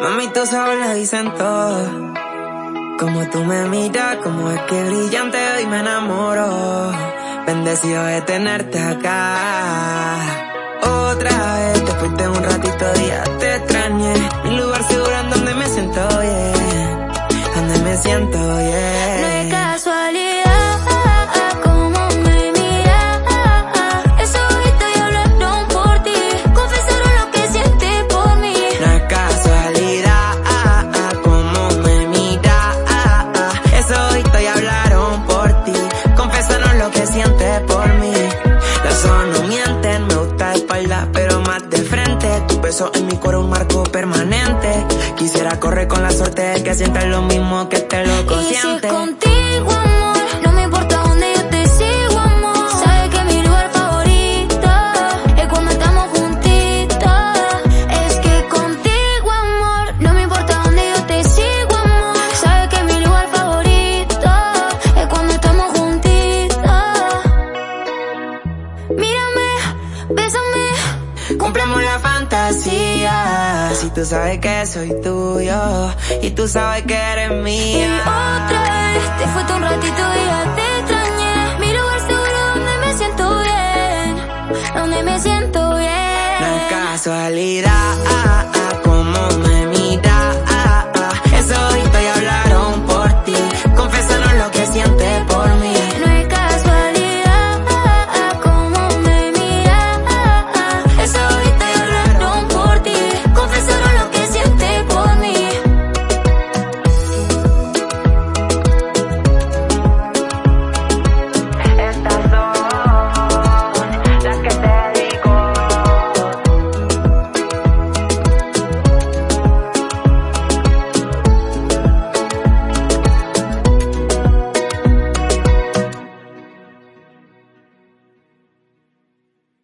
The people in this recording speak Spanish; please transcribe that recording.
Mami, tú sabes, lo dicen todo. Como tú me miras, como es que brillante hoy me enamoro. Bendecido de tenerte acá. Otra vez, después de un ratito pero más de frente. Tu peso en mi cuero un marco permanente. Quisiera correr con la suerte de que sientas lo mismo que este loco siente. Cumplemos la fantasía. Si tú sabes que soy tuyo y tú sabes que eres mía. Y otra vez te fuiste un ratito y ya te extrañé. Mi lugar seguro donde me siento bien, donde me siento bien. No es casualidad.